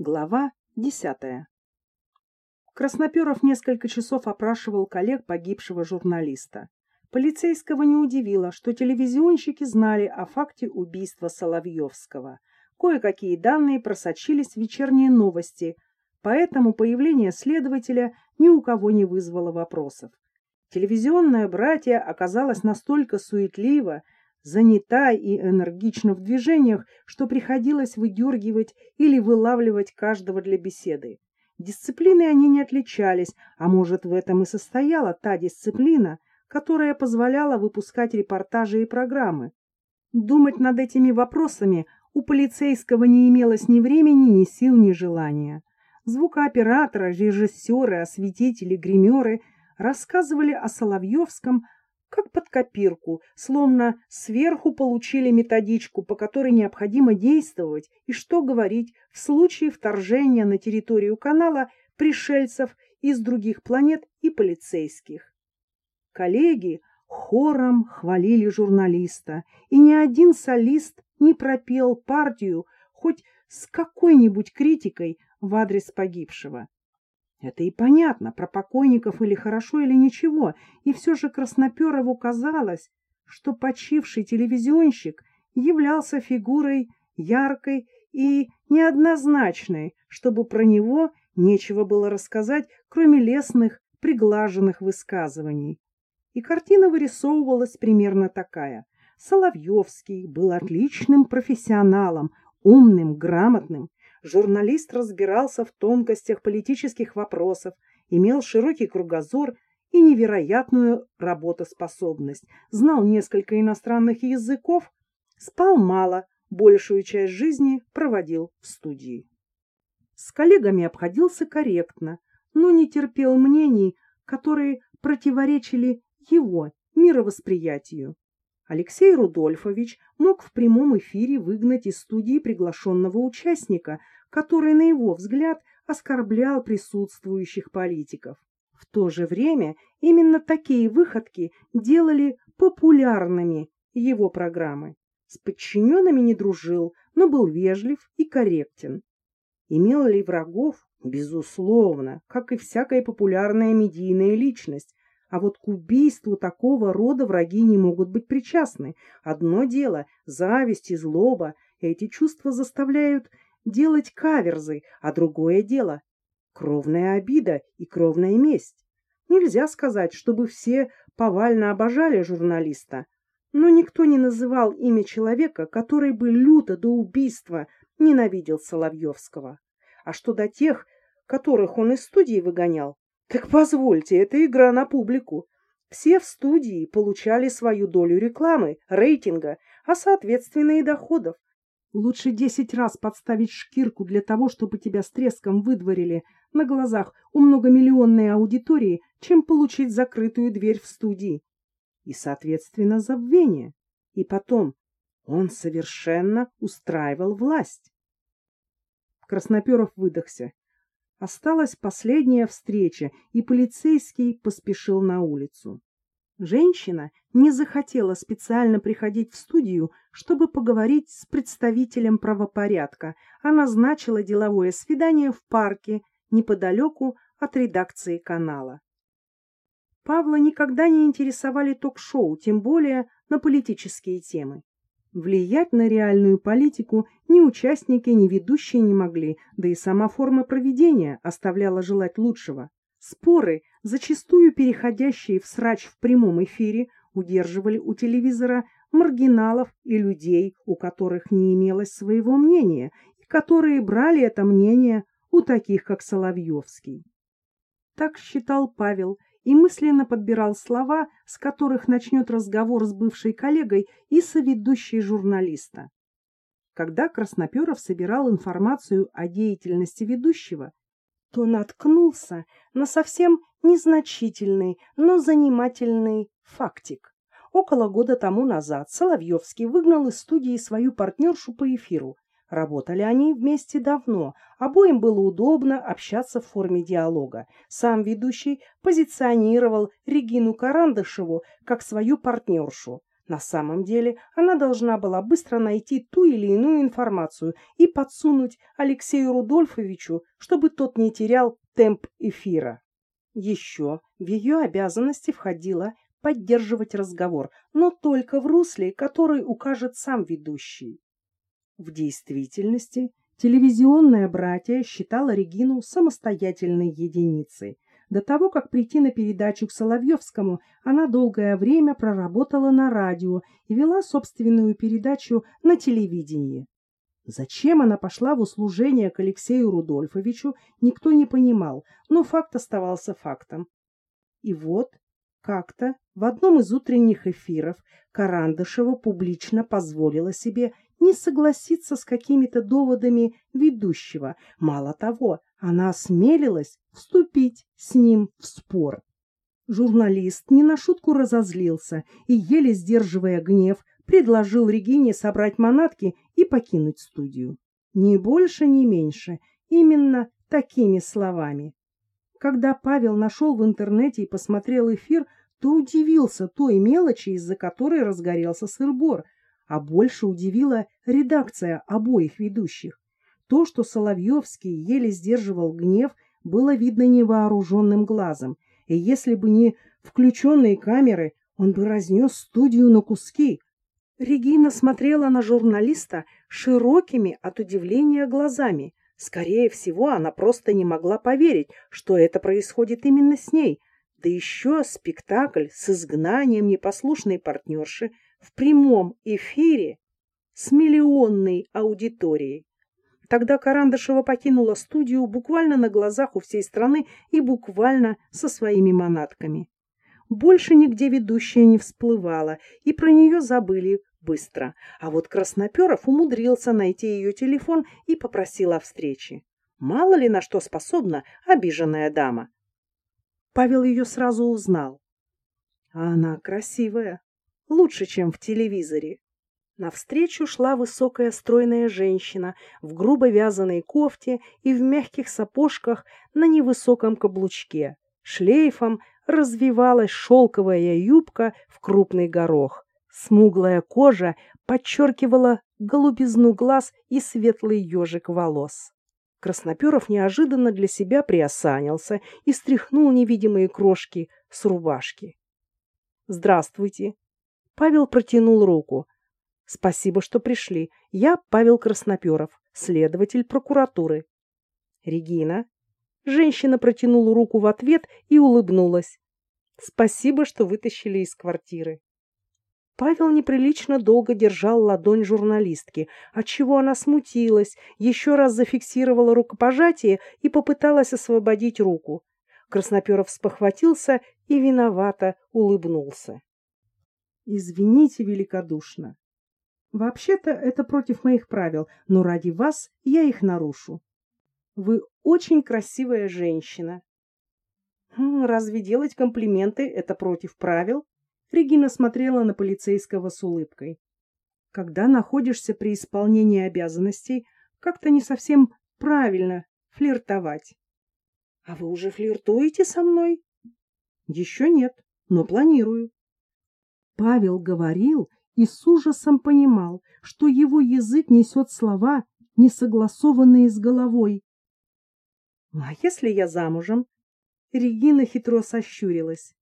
Глава десятая. Красноперов несколько часов опрашивал коллег погибшего журналиста. Полицейского не удивило, что телевизионщики знали о факте убийства Соловьевского. Кое-какие данные просочились в вечерние новости, поэтому появление следователя ни у кого не вызвало вопросов. Телевизионное братье оказалось настолько суетливо, занята и энергична в движениях, что приходилось выдергивать или вылавливать каждого для беседы. Дисциплиной они не отличались, а может в этом и состояла та дисциплина, которая позволяла выпускать репортажи и программы. Думать над этими вопросами у полицейского не имелось ни времени, ни сил, ни желания. Звукооператоры, режиссеры, осветители, гримеры рассказывали о Соловьевском, как под копирку, словно сверху получили методичку, по которой необходимо действовать и что говорить в случае вторжения на территорию канала пришельцев из других планет и полицейских. Коллеги хором хвалили журналиста, и ни один солист не пропел партию хоть с какой-нибудь критикой в адрес погибшего. Это и понятно, про покойников или хорошо, или ничего, и все же Красноперову казалось, что почивший телевизионщик являлся фигурой яркой и неоднозначной, чтобы про него нечего было рассказать, кроме лестных, приглаженных высказываний. И картина вырисовывалась примерно такая. Соловьевский был отличным профессионалом, умным, грамотным, журналист разбирался в тонкостях политических вопросов, имел широкий кругозор и невероятную работоспособность, знал несколько иностранных языков, спал мало, большую часть жизни проводил в студии. С коллегами обходился корректно, но не терпел мнений, которые противоречили его мировосприятию. Алексей Рудольфович мог в прямом эфире выгнать из студии приглашенного участника, который, на его взгляд, оскорблял присутствующих политиков. В то же время именно такие выходки делали популярными его программы. С подчиненными не дружил, но был вежлив и корректен. Имел ли врагов? Безусловно, как и всякая популярная медийная личность, а вот к убийству такого рода враги не могут быть причастны. Одно дело — зависть и злоба. Эти чувства заставляют делать каверзы, а другое дело — кровная обида и кровная месть. Нельзя сказать, чтобы все повально обожали журналиста, но никто не называл имя человека, который бы люто до убийства ненавидел Соловьевского. А что до тех, которых он из студии выгонял, так позвольте, это игра на публику. Все в студии получали свою долю рекламы, рейтинга, а соответственно и доходов. Лучше десять раз подставить шкирку для того, чтобы тебя с треском выдворили на глазах у многомиллионной аудитории, чем получить закрытую дверь в студии. И, соответственно, забвение. И потом, он совершенно устраивал власть. Красноперов выдохся. Осталась последняя встреча, и полицейский поспешил на улицу. Женщина не захотела специально приходить в студию, чтобы поговорить с представителем правопорядка, а назначила деловое свидание в парке неподалеку от редакции канала. Павла никогда не интересовали ток-шоу, тем более на политические темы. Влиять на реальную политику ни участники, ни ведущие не могли, да и сама форма проведения оставляла желать лучшего. Споры, зачастую переходящие в срач в прямом эфире, удерживали у телевизора маргиналов и людей, у которых не имелось своего мнения, и которые брали это мнение у таких, как Соловьевский. Так считал Павел, и мысленно подбирал слова, с которых начнет разговор с бывшей коллегой и соведущей журналиста. Когда Красноперов собирал информацию о деятельности ведущего, то наткнулся на совсем незначительный, но занимательный фактик. Около года тому назад Соловьевский выгнал из студии свою партнершу по эфиру, Работали они вместе давно, обоим было удобно общаться в форме диалога. Сам ведущий позиционировал Регину Карандышеву как свою партнершу. На самом деле она должна была быстро найти ту или иную информацию и подсунуть Алексею Рудольфовичу, чтобы тот не терял темп эфира. Еще в ее обязанности входило поддерживать разговор, но только в русле, который укажет сам ведущий. В действительности телевизионное братье считало Регину самостоятельной единицей. До того, как прийти на передачу к Соловьевскому, она долгое время проработала на радио и вела собственную передачу на телевидении. Зачем она пошла в услужение к Алексею Рудольфовичу, никто не понимал, но факт оставался фактом. И вот как-то в одном из утренних эфиров Карандышева публично позволила себе не согласиться с какими-то доводами ведущего. Мало того, она осмелилась вступить с ним в спор. Журналист не на шутку разозлился и, еле сдерживая гнев, предложил Регине собрать манатки и покинуть студию. Ни больше, ни меньше, именно такими словами. Когда Павел нашел в интернете и посмотрел эфир, то удивился той мелочи, из-за которой разгорелся сыр-бор, а больше удивила редакция обоих ведущих. То, что Соловьевский еле сдерживал гнев, было видно невооруженным глазом, и если бы не включенные камеры, он бы разнес студию на куски. Регина смотрела на журналиста широкими от удивления глазами. Скорее всего, она просто не могла поверить, что это происходит именно с ней. Да еще спектакль с изгнанием непослушной партнерши в прямом эфире с миллионной аудиторией. Тогда Карандашева покинула студию буквально на глазах у всей страны и буквально со своими манатками. Больше нигде ведущая не всплывала, и про нее забыли быстро. А вот Красноперов умудрился найти ее телефон и попросил о встрече. Мало ли на что способна обиженная дама. Павел ее сразу узнал. А она красивая, лучше, чем в телевизоре. Навстречу шла высокая стройная женщина в грубо вязаной кофте и в мягких сапожках на невысоком каблучке. Шлейфом развивалась шелковая юбка в крупный горох. Смуглая кожа подчеркивала голубизну глаз и светлый ежик волос. Красноперов неожиданно для себя приосанился и стряхнул невидимые крошки с рубашки. «Здравствуйте!» Павел протянул руку. Спасибо, что пришли. Я Павел Красноперов, следователь прокуратуры. Регина. Женщина протянула руку в ответ и улыбнулась. Спасибо, что вытащили из квартиры. Павел неприлично долго держал ладонь журналистки, отчего она смутилась, еще раз зафиксировала рукопожатие и попыталась освободить руку. Красноперов спохватился и виновато улыбнулся. «Извините великодушно. Вообще-то это против моих правил, но ради вас я их нарушу. Вы очень красивая женщина. Хм, разве делать комплименты это против правил? Регина смотрела на полицейского с улыбкой. Когда находишься при исполнении обязанностей, как-то не совсем правильно флиртовать. А вы уже флиртуете со мной? Еще нет, но планирую. Павел говорил, и с ужасом понимал, что его язык несет слова, не согласованные с головой. «Ну, «А если я замужем?» Регина хитро сощурилась.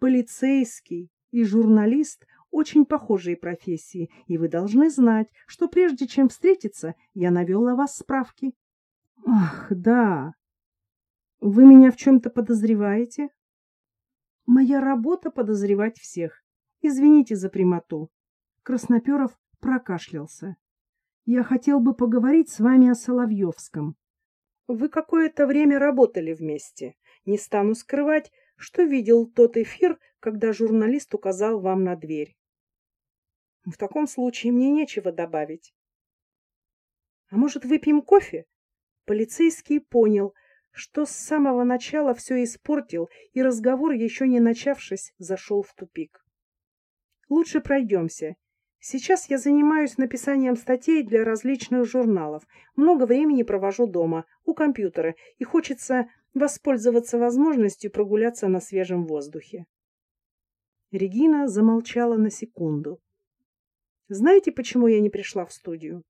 «Полицейский и журналист — очень похожие профессии, и вы должны знать, что прежде чем встретиться, я навел о вас справки». «Ах, да. Вы меня в чем-то подозреваете?» «Моя работа — подозревать всех. Извините за прямоту. Красноперов прокашлялся. Я хотел бы поговорить с вами о Соловьевском. Вы какое-то время работали вместе. Не стану скрывать, что видел тот эфир, когда журналист указал вам на дверь. В таком случае мне нечего добавить. А может, выпьем кофе? Полицейский понял, что с самого начала все испортил, и разговор, еще не начавшись, зашел в тупик. Лучше пройдемся. Сейчас я занимаюсь написанием статей для различных журналов. Много времени провожу дома, у компьютера, и хочется воспользоваться возможностью прогуляться на свежем воздухе. Регина замолчала на секунду. Знаете, почему я не пришла в студию?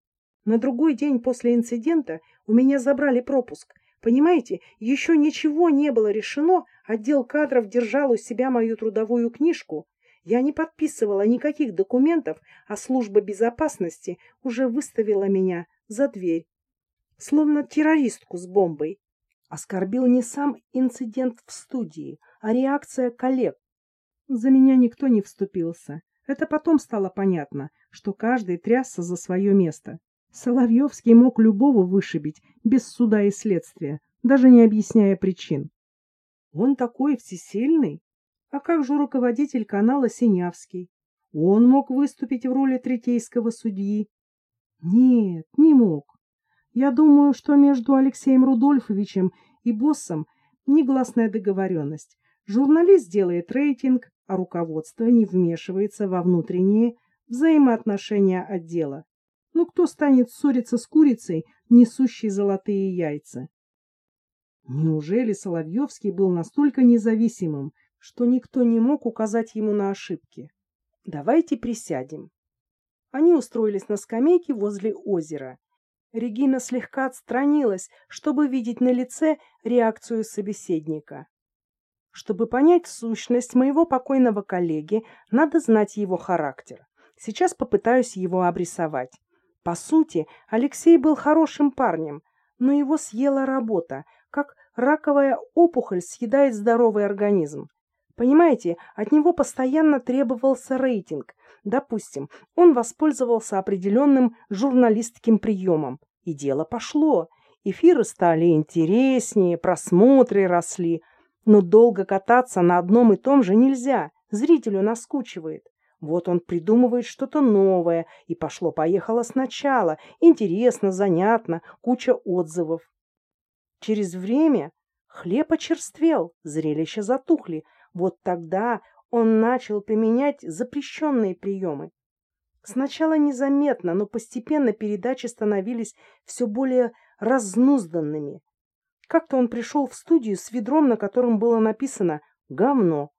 На другой день после инцидента у меня забрали пропуск. Понимаете, еще ничего не было решено, отдел кадров держал у себя мою трудовую книжку. Я не подписывала никаких документов, а служба безопасности уже выставила меня за дверь. Словно террористку с бомбой. Оскорбил не сам инцидент в студии, а реакция коллег. За меня никто не вступился. Это потом стало понятно, что каждый трясся за свое место. Соловьевский мог любого вышибить без суда и следствия, даже не объясняя причин. Он такой всесильный. А как же руководитель канала Синявский? Он мог выступить в роли третейского судьи? Нет, не мог. Я думаю, что между Алексеем Рудольфовичем и боссом негласная договоренность. Журналист делает рейтинг, а руководство не вмешивается во внутренние взаимоотношения отдела. Ну кто станет ссориться с курицей, несущей золотые яйца? Неужели Соловьевский был настолько независимым, что никто не мог указать ему на ошибки? Давайте присядем. Они устроились на скамейке возле озера. Регина слегка отстранилась, чтобы видеть на лице реакцию собеседника. Чтобы понять сущность моего покойного коллеги, надо знать его характер. Сейчас попытаюсь его обрисовать. По сути, Алексей был хорошим парнем, но его съела работа, как раковая опухоль съедает здоровый организм. Понимаете, от него постоянно требовался рейтинг. Допустим, он воспользовался определенным журналистским приемом. И дело пошло. Эфиры стали интереснее, просмотры росли. Но долго кататься на одном и том же нельзя. Зрителю наскучивает. Вот он придумывает что-то новое, и пошло-поехало сначала. Интересно, занятно, куча отзывов. Через время хлеб очерствел, зрелища затухли. Вот тогда он начал применять запрещенные приемы. Сначала незаметно, но постепенно передачи становились все более разнузданными. Как-то он пришел в студию с ведром, на котором было написано «говно»,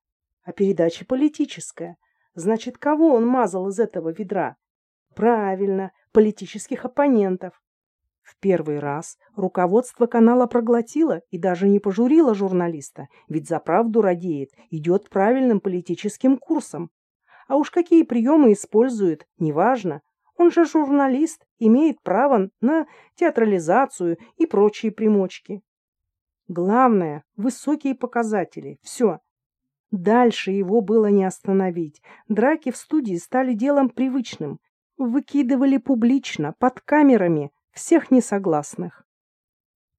а передача политическая – Значит, кого он мазал из этого ведра? Правильно, политических оппонентов. В первый раз руководство канала проглотило и даже не пожурило журналиста, ведь за правду радеет, идет правильным политическим курсом. А уж какие приемы использует, неважно. Он же журналист, имеет право на театрализацию и прочие примочки. Главное – высокие показатели. Все. Дальше его было не остановить. Драки в студии стали делом привычным. Выкидывали публично, под камерами, всех несогласных.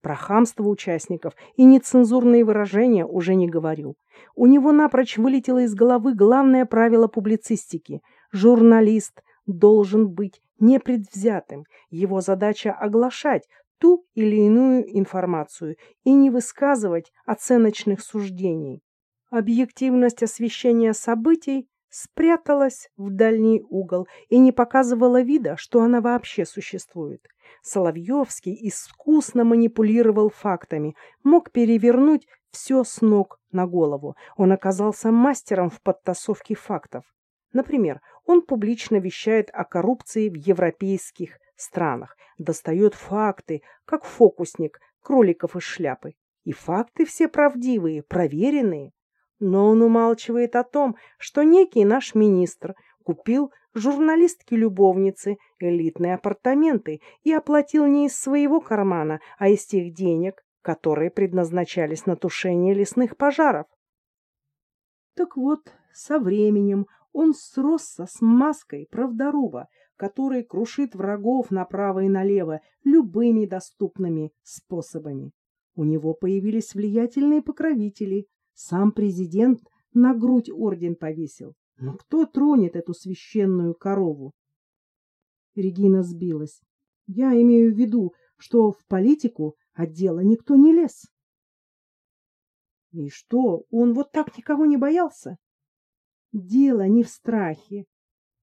Про хамство участников и нецензурные выражения уже не говорю. У него напрочь вылетело из головы главное правило публицистики. Журналист должен быть непредвзятым. Его задача оглашать ту или иную информацию и не высказывать оценочных суждений. Объективность освещения событий спряталась в дальний угол и не показывала вида, что она вообще существует. Соловьевский искусно манипулировал фактами, мог перевернуть все с ног на голову. Он оказался мастером в подтасовке фактов. Например, он публично вещает о коррупции в европейских странах, достает факты, как фокусник, кроликов из шляпы. И факты все правдивые, проверенные. Но он умалчивает о том, что некий наш министр купил журналистке-любовнице элитные апартаменты и оплатил не из своего кармана, а из тех денег, которые предназначались на тушение лесных пожаров. Так вот, со временем он сросся с маской правдоруба, который крушит врагов направо и налево любыми доступными способами. У него появились влиятельные покровители, сам президент на грудь орден повесил. Но кто тронет эту священную корову? Регина сбилась. Я имею в виду, что в политику от дела никто не лез. И что, он вот так никого не боялся? Дело не в страхе.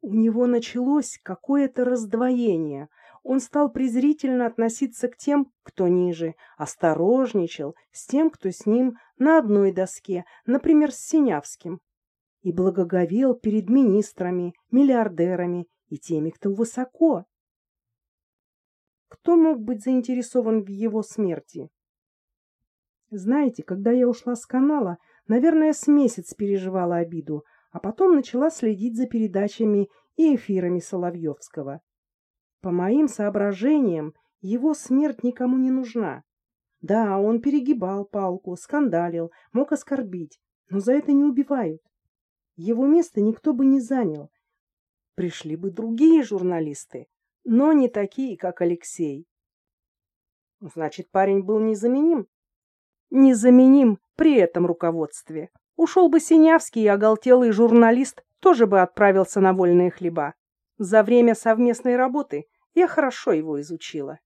У него началось какое-то раздвоение. Он стал презрительно относиться к тем, кто ниже, осторожничал с тем, кто с ним на одной доске, например, с Синявским. и благоговел перед министрами, миллиардерами и теми, кто высоко. Кто мог быть заинтересован в его смерти? Знаете, когда я ушла с канала, наверное, с месяц переживала обиду, а потом начала следить за передачами и эфирами Соловьевского. По моим соображениям, его смерть никому не нужна. Да, он перегибал палку, скандалил, мог оскорбить, но за это не убивают. Его место никто бы не занял. Пришли бы другие журналисты, но не такие, как Алексей. Значит, парень был незаменим? Незаменим при этом руководстве. Ушел бы Синявский, и оголтелый журналист тоже бы отправился на вольные хлеба. За время совместной работы я хорошо его изучила.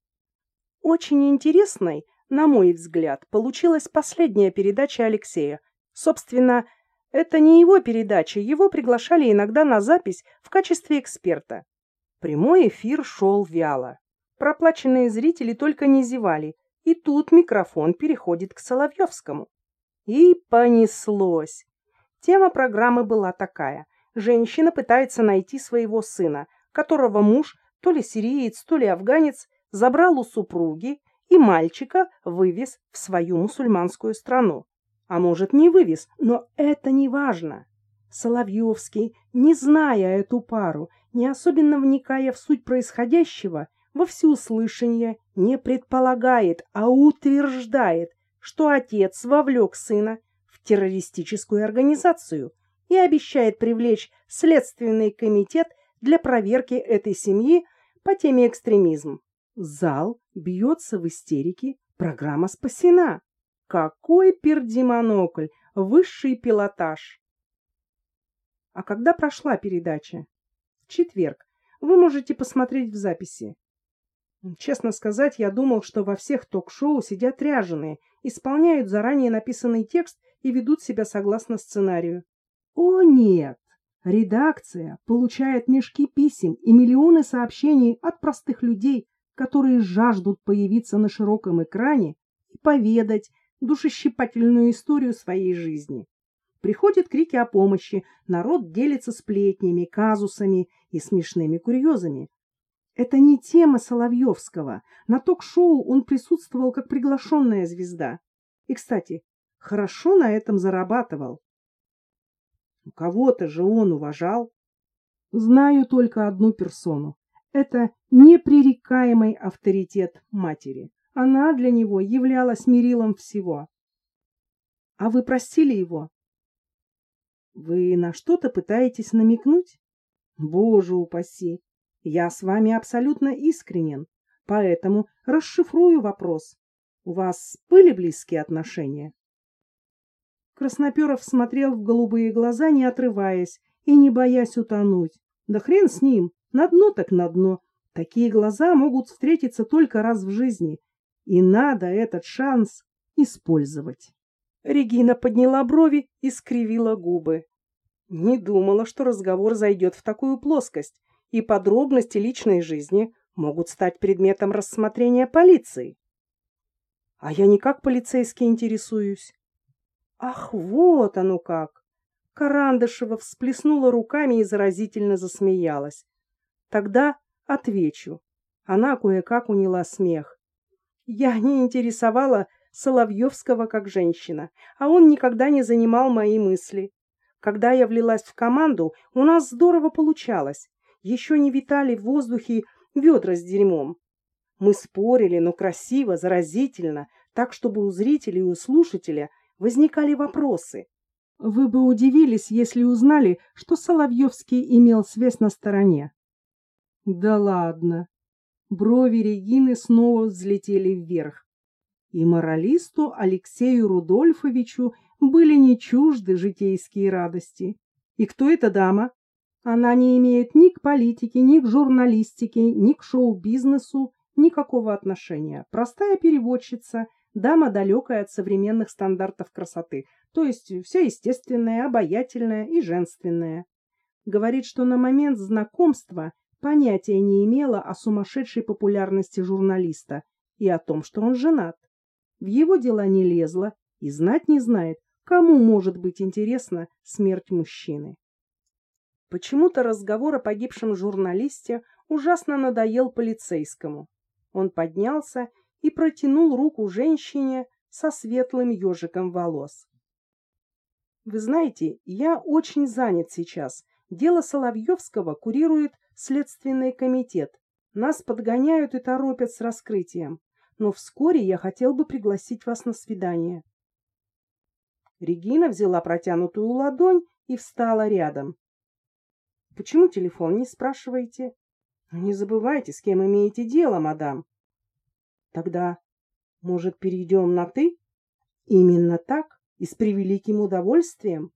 Очень интересной, на мой взгляд, получилась последняя передача Алексея. Собственно, это не его передача, его приглашали иногда на запись в качестве эксперта. Прямой эфир шел вяло. Проплаченные зрители только не зевали, и тут микрофон переходит к Соловьевскому. И понеслось. Тема программы была такая. Женщина пытается найти своего сына, которого муж, то ли сириец, то ли афганец, забрал у супруги и мальчика вывез в свою мусульманскую страну. А может, не вывез, но это не важно. Соловьевский, не зная эту пару, не особенно вникая в суть происходящего, во всеуслышание не предполагает, а утверждает, что отец вовлек сына в террористическую организацию и обещает привлечь Следственный комитет для проверки этой семьи по теме экстремизм. Зал бьется в истерике, программа спасена. Какой пердимонокль, высший пилотаж. А когда прошла передача? В четверг. Вы можете посмотреть в записи. Честно сказать, я думал, что во всех ток-шоу сидят ряженые, исполняют заранее написанный текст и ведут себя согласно сценарию. О нет! Редакция получает мешки писем и миллионы сообщений от простых людей, которые жаждут появиться на широком экране и поведать душещипательную историю своей жизни. Приходят крики о помощи, народ делится сплетнями, казусами и смешными курьезами. Это не тема Соловьевского. На ток-шоу он присутствовал как приглашенная звезда. И, кстати, хорошо на этом зарабатывал. Кого-то же он уважал. Знаю только одну персону. Это непререкаемый авторитет матери. Она для него являлась мерилом всего. А вы простили его? Вы на что-то пытаетесь намекнуть? Боже упаси! Я с вами абсолютно искренен, поэтому расшифрую вопрос. У вас были близкие отношения? Красноперов смотрел в голубые глаза, не отрываясь и не боясь утонуть. Да хрен с ним, на дно так на дно. Такие глаза могут встретиться только раз в жизни, и надо этот шанс использовать. Регина подняла брови и скривила губы. Не думала, что разговор зайдет в такую плоскость, и подробности личной жизни могут стать предметом рассмотрения полиции. А я никак полицейски интересуюсь. Ах, вот оно как! Карандышева всплеснула руками и заразительно засмеялась. Тогда отвечу. Она кое-как уняла смех. Я не интересовала Соловьевского как женщина, а он никогда не занимал мои мысли. Когда я влилась в команду, у нас здорово получалось. Еще не витали в воздухе ведра с дерьмом. Мы спорили, но красиво, заразительно, так, чтобы у зрителей и у слушателя – возникали вопросы. Вы бы удивились, если узнали, что Соловьевский имел связь на стороне. Да ладно. Брови Регины снова взлетели вверх. И моралисту Алексею Рудольфовичу были не чужды житейские радости. И кто эта дама? Она не имеет ни к политике, ни к журналистике, ни к шоу-бизнесу никакого отношения. Простая переводчица – Дама далекая от современных стандартов красоты, то есть вся естественная, обаятельная и женственная. Говорит, что на момент знакомства понятия не имела о сумасшедшей популярности журналиста и о том, что он женат. В его дела не лезла и знать не знает, Кому может быть интересна смерть мужчины? Почему-то разговор о погибшем журналисте ужасно надоел полицейскому. Он поднялся и протянул руку женщине со светлым ежиком волос. Вы знаете, я очень занят сейчас. Дело Соловьевского курирует Следственный комитет. Нас подгоняют и торопят с раскрытием. Но вскоре я хотел бы пригласить вас на свидание. Регина взяла протянутую ладонь и встала рядом. Почему телефон не спрашиваете? Не забывайте, с кем имеете дело, мадам. Тогда, может, перейдем на «ты»? Именно так и с превеликим удовольствием.